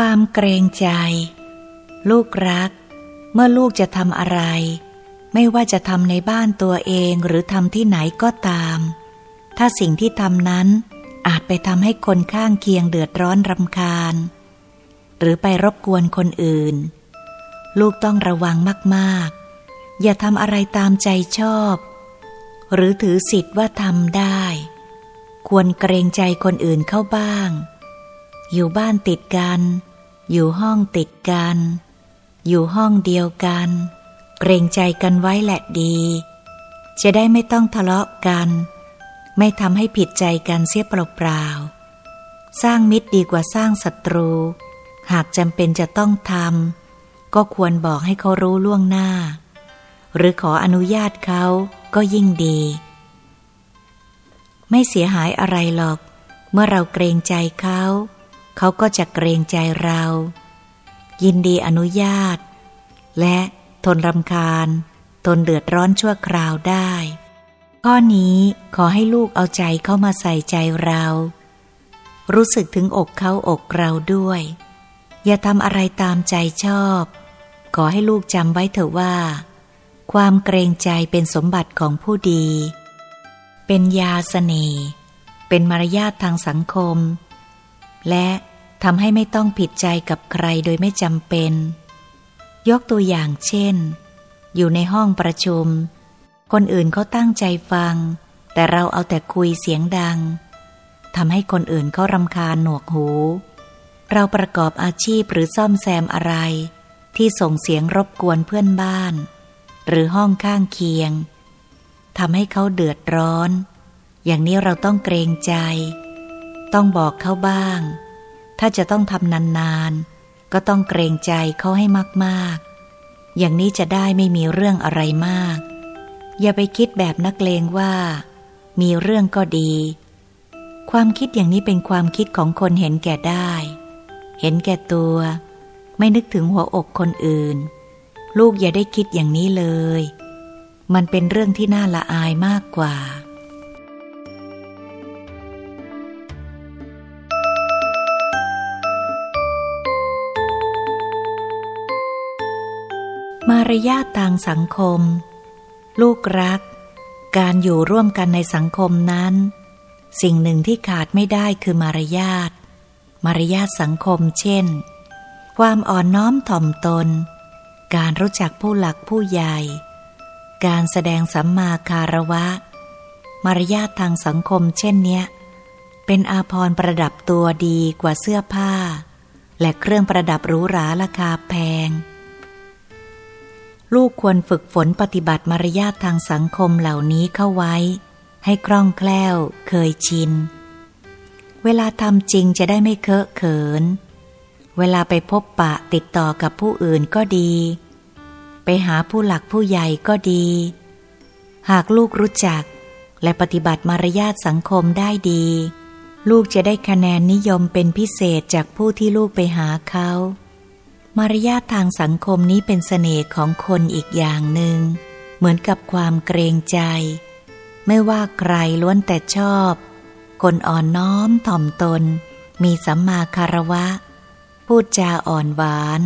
ความเกรงใจ ลูกรัก เมื่อลูกจะทำอะไร ไม่ว่าจะทำในบ้านตัวเองหรือทำที่ไหนก็ตาม ถ้าสิ่งที่ทำนั้นอาจไปทำให้คนข้างเคียงเดือดร้อนรำคาญ หรือไปรบกวนคนอื่น ลูกต้องระวังมากๆ อย่าทำอะไรตามใจชอบ หรือถือสิทธิ์ว่าทำได้ ควรเกรงใจคนอื่นเข้าบ้าง อยู่บ้านติดกัน อยู่ห้องติดกัน อยู่ห้องเดียวกัน เกรงใจกันไว้แหละดี จะได้ไม่ต้องทะเลาะกัน ไม่ทำให้ผิดใจกันเสียเปล่าๆสร้างมิตรดีกว่าสร้างศัตรู หากจำเป็นจะต้องทำก็ควรบอกให้เขารู้ล่วงหน้า หรือขออนุญาตเขาก็ยิ่งดี ไม่เสียหายอะไรหรอกเมื่อเราเกรงใจเขา เขาก็จะเกรงใจเรา ยินดีอนุญาต และทนรำคาญ ทนเดือดร้อนชั่วคราวได้ ข้อนี้ขอให้ลูกเอาใจเข้ามาใส่ใจเรา รู้สึกถึงอกเขาอกเราด้วย อย่าทำอะไรตามใจชอบ ขอให้ลูกจำไว้เถอะว่า ความเกรงใจเป็นสมบัติของผู้ดี เป็นยาสเสน่ห์เป็นมารยาททางสังคม และทำให้ไม่ต้องผิดใจกับใครโดยไม่จำเป็น ยกตัวอย่างเช่น อยู่ในห้องประชุม คนอื่นเขาตั้งใจฟัง แต่เราเอาแต่คุยเสียงดังทำให้คนอื่นเขารำคาญหนวกหู เราประกอบอาชีพหรือซ่อมแซมอะไร ที่ส่งเสียงรบกวนเพื่อนบ้าน หรือห้องข้างเคียงทำให้เขาเดือดร้อน อย่างนี้เราต้องเกรงใจ ต้องบอกเขาบ้าง ถ้าจะต้องทำนานๆ ก็ต้องเกรงใจเขาให้มากๆ อย่างนี้จะได้ไม่มีเรื่องอะไรมาก อย่าไปคิดแบบนักเลงว่า มีเรื่องก็ดี ความคิดอย่างนี้เป็นความคิดของคนเห็นแก่ได้ เห็นแก่ตัว ไม่นึกถึงหัวอกคนอื่น ลูกอย่าได้คิดอย่างนี้เลย มันเป็นเรื่องที่น่าละอายมากกว่า มารยาททางสังคม ลูกรัก การอยู่ร่วมกันในสังคมนั้น สิ่งหนึ่งที่ขาดไม่ได้คือมารยาท มารยาทสังคมเช่น ความอ่อนน้อมถ่อมตน การรู้จักผู้หลักผู้ใหญ่ การแสดงสัมมาคารวะ มารยาททางสังคมเช่นเนี้ย เป็นอาภรณ์ประดับตัวดีกว่าเสื้อผ้า และเครื่องประดับหรูหราราคาแพง ลูกควรฝึกฝนปฏิบัติมารยาททางสังคมเหล่านี้เข้าไว้ ให้คล่องแคล่ว เคยชิน เวลาทำจริงจะได้ไม่เคอะเขิน เวลาไปพบปะติดต่อกับผู้อื่นก็ดี ไปหาผู้หลักผู้ใหญ่ก็ดี หากลูกรู้จัก และปฏิบัติมารยาทสังคมได้ดี ลูกจะได้คะแนนนิยมเป็นพิเศษจากผู้ที่ลูกไปหาเขา มารยาททางสังคมนี้เป็นเสน่ห์ของคนอีกอย่างหนึ่ง เหมือนกับความเกรงใจ ไม่ว่าใครล้วนแต่ชอบ คนอ่อนน้อมถ่อมตน มีสัมมาคารวะ พูดจาอ่อนหวาน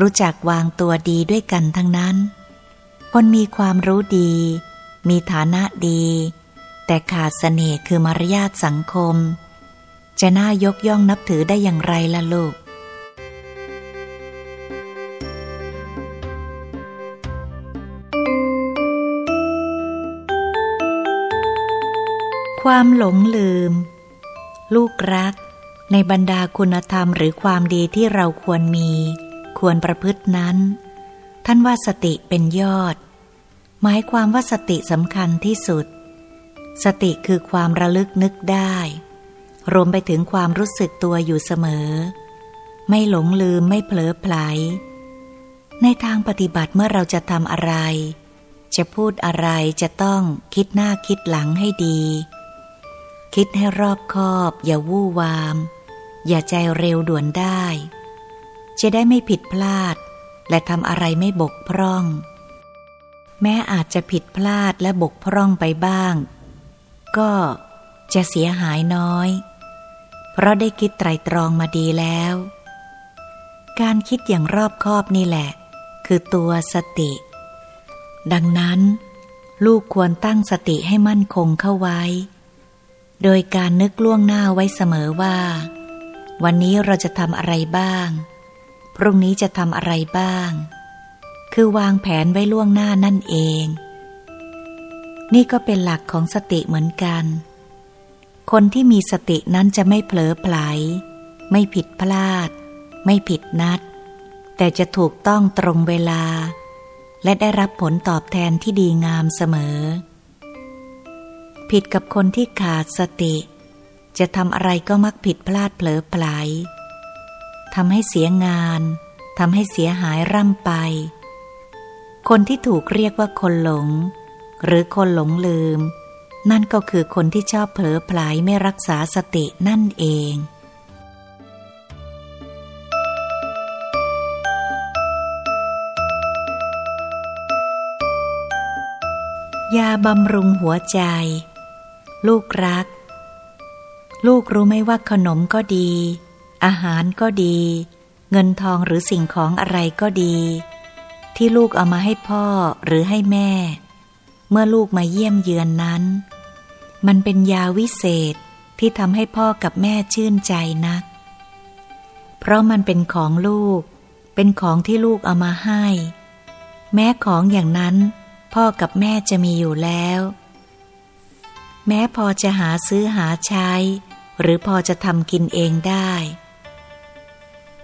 รู้จักวางตัวดีด้วยกันทั้งนั้น คนมีความรู้ดี มีฐานะดี แต่ขาดเสน่ห์คือมารยาทสังคม จะน่ายกย่องนับถือได้อย่างไรล่ะลูก ความหลงลืม ลูกรัก ในบรรดาคุณธรรมหรือความดีที่เราควรมี ควรประพฤตินั้น ท่านว่าสติเป็นยอด หมายความว่าสติสำคัญที่สุด สติคือความระลึกนึกได้ รวมไปถึงความรู้สึกตัวอยู่เสมอ ไม่หลงลืมไม่เผลอไผล ในทางปฏิบัติเมื่อเราจะทำอะไรจะพูดอะไรจะต้องคิดหน้าคิดหลังให้ดี คิดให้รอบคอบ อย่าวู่วาม อย่าใจเร็วด่วนได้ จะได้ไม่ผิดพลาด และทำอะไรไม่บกพร่อง แม้อาจจะผิดพลาดและบกพร่องไปบ้าง ก็จะเสียหายน้อย เพราะได้คิดไตรตรองมาดีแล้ว การคิดอย่างรอบคอบนี่แหละ คือตัวสติ ดังนั้น ลูกควรตั้งสติให้มั่นคงเข้าไว้ โดยการนึกล่วงหน้าไว้เสมอว่า วันนี้เราจะทำอะไรบ้าง พรุ่งนี้จะทำอะไรบ้าง คือวางแผนไว้ล่วงหน้านั่นเอง นี่ก็เป็นหลักของสติเหมือนกัน คนที่มีสตินั้นจะไม่เผลอไผลไม่ผิดพลาด ไม่ผิดนัด แต่จะถูกต้องตรงเวลา และได้รับผลตอบแทนที่ดีงามเสมอ ผิดกับคนที่ขาดสติ จะทำอะไรก็มักผิดพลาดเผลอไผลทำให้เสียงานทำให้เสียหายร่ำไป คนที่ถูกเรียกว่าคนหลง หรือคนหลงลืม นั่นก็คือคนที่ชอบเผลอไผลไม่รักษาสตินั่นเองยาบำรุงหัวใจ ลูกรัก ลูกรู้ไหมว่าขนมก็ดี อาหารก็ดี เงินทองหรือสิ่งของอะไรก็ดี ที่ลูกเอามาให้พ่อหรือให้แม่ เมื่อลูกมาเยี่ยมเยือนนั้น มันเป็นยาวิเศษที่ทำให้พ่อกับแม่ชื่นใจนัก เพราะมันเป็นของลูก เป็นของที่ลูกเอามาให้ แม้ของอย่างนั้น พ่อกับแม่จะมีอยู่แล้ว แม้พอจะหาซื้อหาใช้ หรือพอจะทำกินเองได้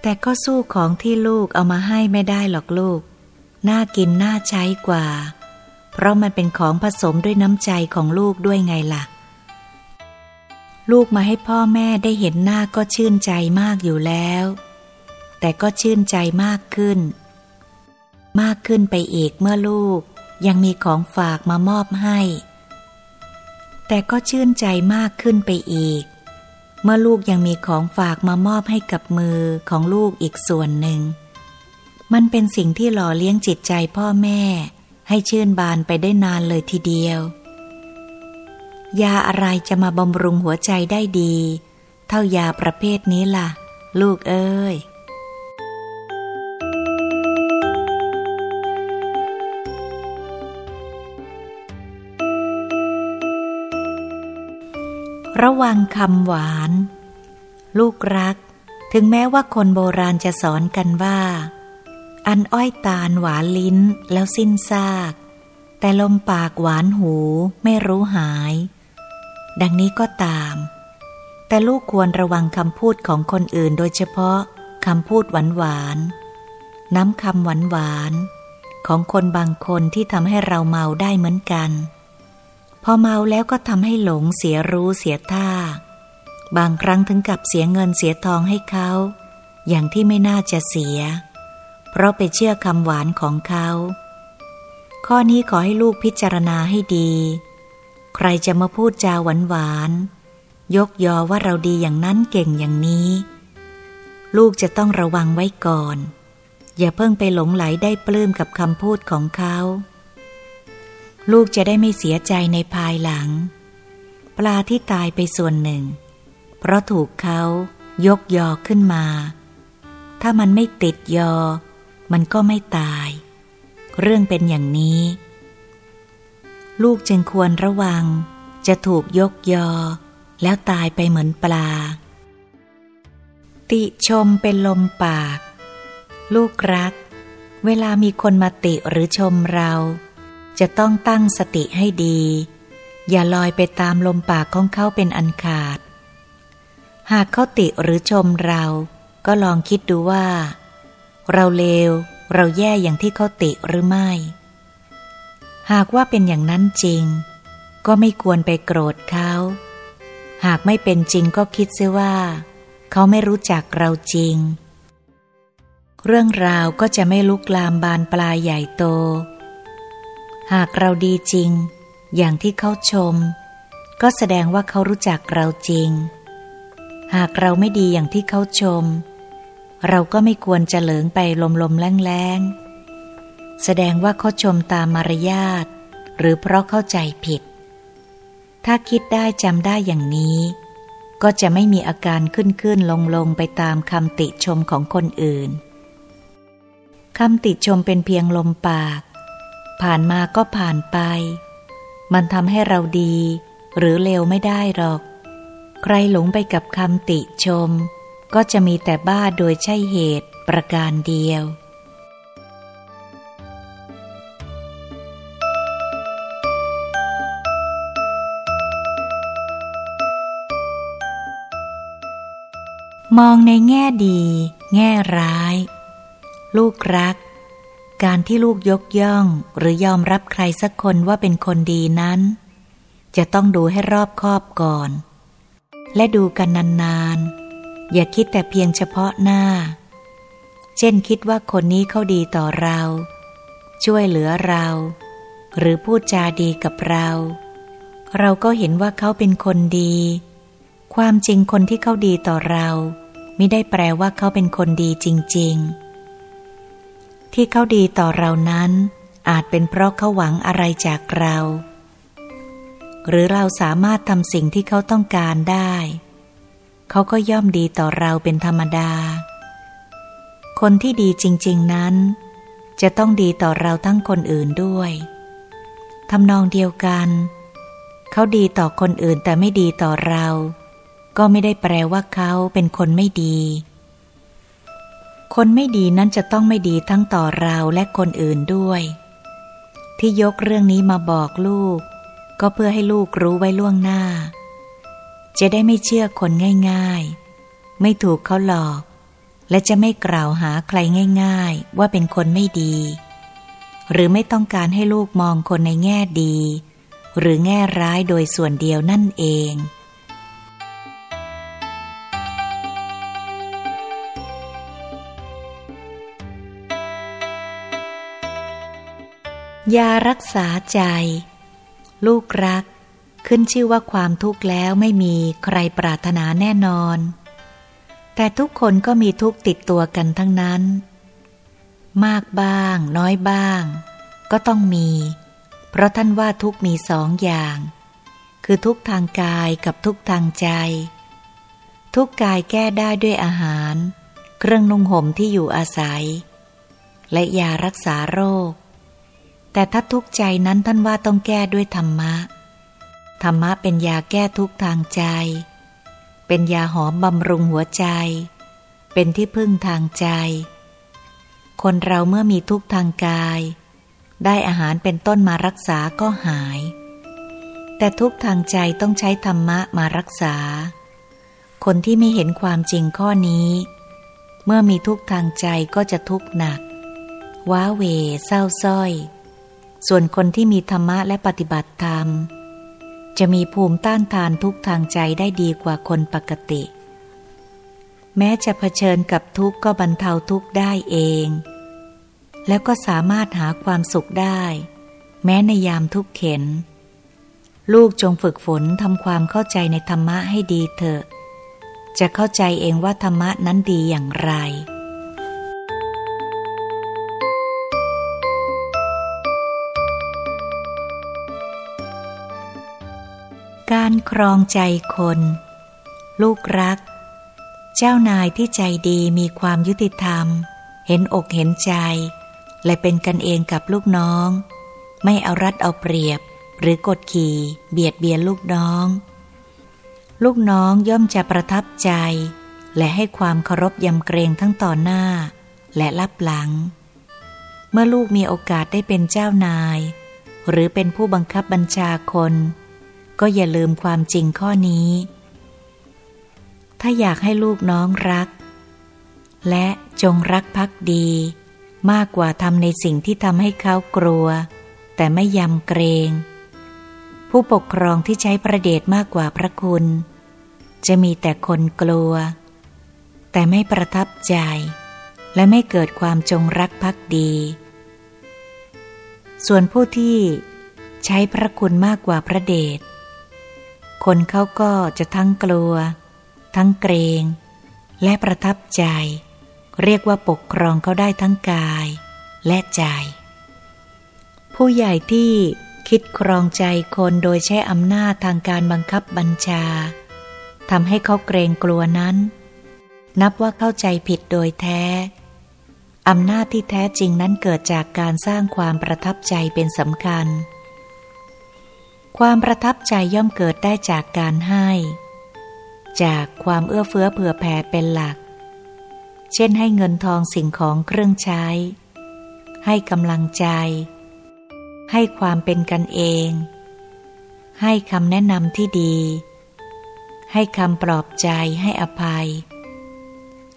แต่ก็สู้ของที่ลูกเอามาให้ไม่ได้หรอกลูก น่ากินน่าใช้กว่า เพราะมันเป็นของผสมด้วยน้ำใจของลูกด้วยไงล่ะ ลูกมาให้พ่อแม่ได้เห็นหน้าก็ชื่นใจมากอยู่แล้ว แต่ก็ชื่นใจมากขึ้น มากขึ้นไปอีกเมื่อลูกยังมีของฝากมามอบให้ แต่ก็ชื่นใจมากขึ้นไปอีก เมื่อลูกยังมีของฝากมามอบให้กับมือของลูกอีกส่วนหนึ่ง มันเป็นสิ่งที่หล่อเลี้ยงจิตใจพ่อแม่ ให้ชื่นบานไปได้นานเลยทีเดียวยาอะไรจะมาบำรุงหัวใจได้ดี เท่ายาประเภทนี้ล่ะ ลูกเอ้ย ระวังคำหวาน ลูกรัก ถึงแม้ว่าคนโบราณจะสอนกันว่า อันอ้อยตาลหวานลิ้นแล้วสิ้นซาก แต่ลมปากหวานหูไม่รู้หาย ดังนี้ก็ตาม แต่ลูกควรระวังคำพูดของคนอื่นโดยเฉพาะคำพูดหวานหวานน้ำคำหวานหวานของคนบางคนที่ทำให้เราเมาได้เหมือนกัน พอเมาแล้วก็ทำให้หลงเสียรู้เสียท่า บางครั้งถึงกับเสียเงินเสียทองให้เขา อย่างที่ไม่น่าจะเสีย เพราะไปเชื่อคำหวานของเขา ข้อนี้ขอให้ลูกพิจารณาให้ดี ใครจะมาพูดจาหวานหวานยกยอว่าเราดีอย่างนั้นเก่งอย่างนี้ ลูกจะต้องระวังไว้ก่อน อย่าเพิ่งไปหลงไหลได้ปลื้มกับคำพูดของเขา ลูกจะได้ไม่เสียใจในภายหลัง ปลาที่ตายไปส่วนหนึ่ง เพราะถูกเขายกยอขึ้นมา ถ้ามันไม่ติดยอ มันก็ไม่ตาย เรื่องเป็นอย่างนี้ ลูกจึงควรระวัง จะถูกยกยอ แล้วตายไปเหมือนปลา ติชมเป็นลมปาก ลูกรัก เวลามีคนมาติหรือชมเรา จะต้องตั้งสติให้ดี อย่าลอยไปตามลมปากของเขาเป็นอันขาด หากเขาติหรือชมเรา ก็ลองคิดดูว่า เราเลว เราแย่อย่างที่เขาติหรือไม่ หากว่าเป็นอย่างนั้นจริง ก็ไม่ควรไปโกรธเขา หากไม่เป็นจริงก็คิดเสียว่า เขาไม่รู้จักเราจริง เรื่องราวก็จะไม่ลุกลามบานปลายใหญ่โต หากเราดีจริง อย่างที่เขาชม ก็แสดงว่าเขารู้จักเราจริง หากเราไม่ดีอย่างที่เขาชม เราก็ไม่ควรจะเหลิงไปลมๆแรงๆแสดงว่าเขาชมตามมารยาท หรือเพราะเข้าใจผิด ถ้าคิดได้จำได้อย่างนี้ ก็จะไม่มีอาการขึ้นขึ้นลงลงไปตามคำติชมของคนอื่นคำติชมเป็นเพียงลมปาก ผ่านมาก็ผ่านไป มันทำให้เราดี หรือเลวไม่ได้หรอก ใครหลงไปกับคำติชม ก็จะมีแต่บ้าโดยใช่เหตุประการเดียวมองในแง่ดี แง่ร้าย ลูกรัก การที่ลูกยกย่องหรือยอมรับใครสักคนว่าเป็นคนดีนั้น จะต้องดูให้รอบคอบก่อน และดูกันนานๆ อย่าคิดแต่เพียงเฉพาะหน้า เช่นคิดว่าคนนี้เขาดีต่อเรา ช่วยเหลือเรา หรือพูดจาดีกับเรา เราก็เห็นว่าเขาเป็นคนดี ความจริงคนที่เขาดีต่อเรา ไม่ได้แปลว่าเขาเป็นคนดีจริง ๆ ที่เขาดีต่อเรานั้น อาจเป็นเพราะเขาหวังอะไรจากเรา หรือเราสามารถทำสิ่งที่เขาต้องการได้ เขาก็ย่อมดีต่อเราเป็นธรรมดา คนที่ดีจริง ๆนั้น จะต้องดีต่อเราทั้งคนอื่นด้วยทำนองเดียวกัน เขาดีต่อคนอื่นแต่ไม่ดีต่อเรา ก็ไม่ได้แปลว่าเขาเป็นคนไม่ดี คนไม่ดีนั้นจะต้องไม่ดีทั้งต่อเราและคนอื่นด้วย ที่ยกเรื่องนี้มาบอกลูก ก็เพื่อให้ลูกรู้ไว้ล่วงหน้า จะได้ไม่เชื่อคนง่าย ๆ ไม่ถูกเขาหลอก และจะไม่กล่าวหาใครง่าย ๆ ว่าเป็นคนไม่ดี หรือไม่ต้องการให้ลูกมองคนในแง่ดี หรือแง่ร้ายโดยส่วนเดียวนั่นเอง ยารักษาใจ ลูกรัก ขึ้นชื่อว่าความทุกข์แล้วไม่มีใครปรารถนาแน่นอน แต่ทุกคนก็มีทุกติดตัวกันทั้งนั้น มากบ้าง น้อยบ้าง ก็ต้องมี เพราะท่านว่าทุกมีสองอย่าง คือทุกทางกายกับทุกทางใจ ทุกกายแก้ได้ด้วยอาหาร เครื่องนุ่งห่มที่อยู่อาศัย และยารักษาโรค แต่ถ้าทุกข์ใจนั้นท่านว่าต้องแก้ด้วยธรรมะ ธรรมะเป็นยาแก้ทุกทางใจ เป็นยาหอมบำรุงหัวใจ เป็นที่พึ่งทางใจ คนเราเมื่อมีทุกข์ทางกาย ได้อาหารเป็นต้นมารักษาก็หาย แต่ทุกทางใจต้องใช้ธรรมะมารักษา คนที่ไม่เห็นความจริงข้อนี้ เมื่อมีทุกทางใจก็จะทุกข์หนัก ว้าเวเศร้าส้อย ส่วนคนที่มีธรรมะและปฏิบัติธรรม จะมีภูมิต้านทานทุกทางใจได้ดีกว่าคนปกติ แม้จะเผชิญกับทุกข์ก็บรรเทาทุกข์ได้เอง แล้วก็สามารถหาความสุขได้ แม้ในยามทุกข์เข็น ลูกจงฝึกฝนทำความเข้าใจในธรรมะให้ดีเถอะ จะเข้าใจเองว่าธรรมะนั้นดีอย่างไร การครองใจคน ลูกรัก เจ้านายที่ใจดีมีความยุติธรรม เห็นอกเห็นใจ และเป็นกันเองกับลูกน้อง ไม่เอารัดเอาเปรียบ หรือกดขี่เบียดเบียนลูกน้อง ลูกน้องย่อมจะประทับใจ และให้ความเคารพยำเกรงทั้งต่อหน้า และรับหลัง เมื่อลูกมีโอกาสได้เป็นเจ้านาย หรือเป็นผู้บังคับบัญชาคน ก็อย่าลืมความจริงข้อนี้ ถ้าอยากให้ลูกน้องรัก และจงรักพักดี มากกว่าทำในสิ่งที่ทำให้เขากลัว แต่ไม่ยำเกรง ผู้ปกครองที่ใช้ประเดชมากกว่าพระคุณ จะมีแต่คนกลัว แต่ไม่ประทับใจ และไม่เกิดความจงรักพักดี ส่วนผู้ที่ใช้พระคุณมากกว่าพระเดช คนเขาก็จะทั้งกลัว ทั้งเกรง และประทับใจ เรียกว่าปกครองเขาได้ทั้งกายและใจ ผู้ใหญ่ที่คิดครองใจคนโดยใช้อำนาจทางการบังคับบัญชาทำให้เขาเกรงกลัวนั้น นับว่าเข้าใจผิดโดยแท้ อำนาจที่แท้จริงนั้นเกิดจากการสร้างความประทับใจเป็นสำคัญ ความประทับใจย่อมเกิดได้จากการให้ จากความเอื้อเฟื้อเผื่อแผ่เป็นหลัก เช่นให้เงินทองสิ่งของเครื่องใช้ ให้กำลังใจ ให้ความเป็นกันเอง ให้คำแนะนำที่ดี ให้คำปลอบใจให้อภัย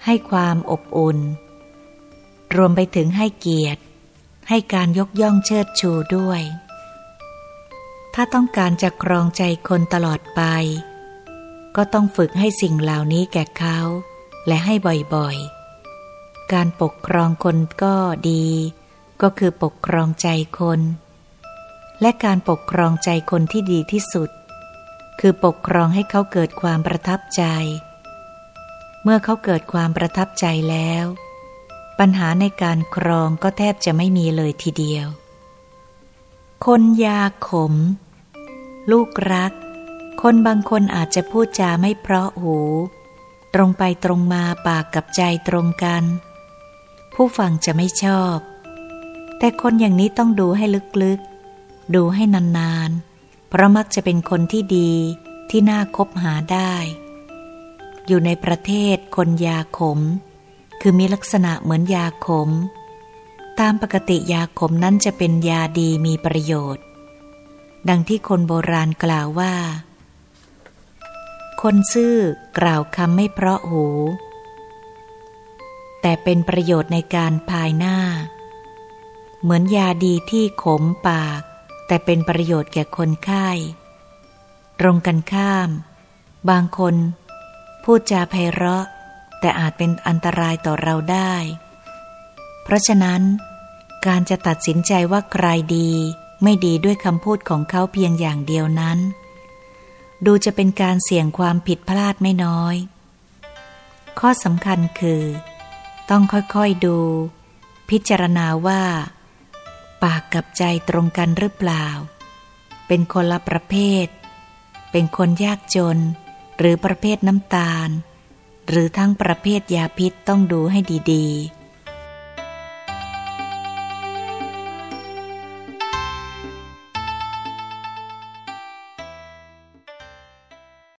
ให้ความอบอุ่น รวมไปถึงให้เกียรติ ให้การยกย่องเชิดชูด้วย ถ้าต้องการจะครองใจคนตลอดไป ก็ต้องฝึกให้สิ่งเหล่านี้แก่เขา และให้บ่อยๆ การปกครองคนก็ดี ก็คือปกครองใจคน และการปกครองใจคนที่ดีที่สุด คือปกครองให้เขาเกิดความประทับใจ เมื่อเขาเกิดความประทับใจแล้ว ปัญหาในการครองก็แทบจะไม่มีเลยทีเดียว คนยาขม ลูกรัก คนบางคนอาจจะพูดจาไม่เพราะหู ตรงไปตรงมาปากกับใจตรงกัน ผู้ฟังจะไม่ชอบ แต่คนอย่างนี้ต้องดูให้ลึกๆ ดูให้นานๆ เพราะมักจะเป็นคนที่ดีที่น่าคบหาได้ อยู่ในประเทศคนยาขม คือมีลักษณะเหมือนยาขม ตามปกติยาขมนั้นจะเป็นยาดีมีประโยชน์ ดังที่คนโบราณกล่าวว่า คนซื่อกล่าวคำไม่เพราะหู แต่เป็นประโยชน์ในการภายหน้า เหมือนยาดีที่ขมปาก แต่เป็นประโยชน์แก่คนไข้ ตรงกันข้าม บางคน พูดจาไพเราะ แต่อาจเป็นอันตรายต่อเราได้ เพราะฉะนั้น การจะตัดสินใจว่าใครดี ไม่ดีด้วยคำพูดของเขาเพียงอย่างเดียวนั้น ดูจะเป็นการเสี่ยงความผิดพลาดไม่น้อย ข้อสำคัญคือ ต้องค่อยๆดู พิจารณาว่า ปากกับใจตรงกันหรือเปล่า เป็นคนละประเภท เป็นคนยากจน หรือประเภทน้ำตาล หรือทั้งประเภทยาพิษต้องดูให้ดีๆ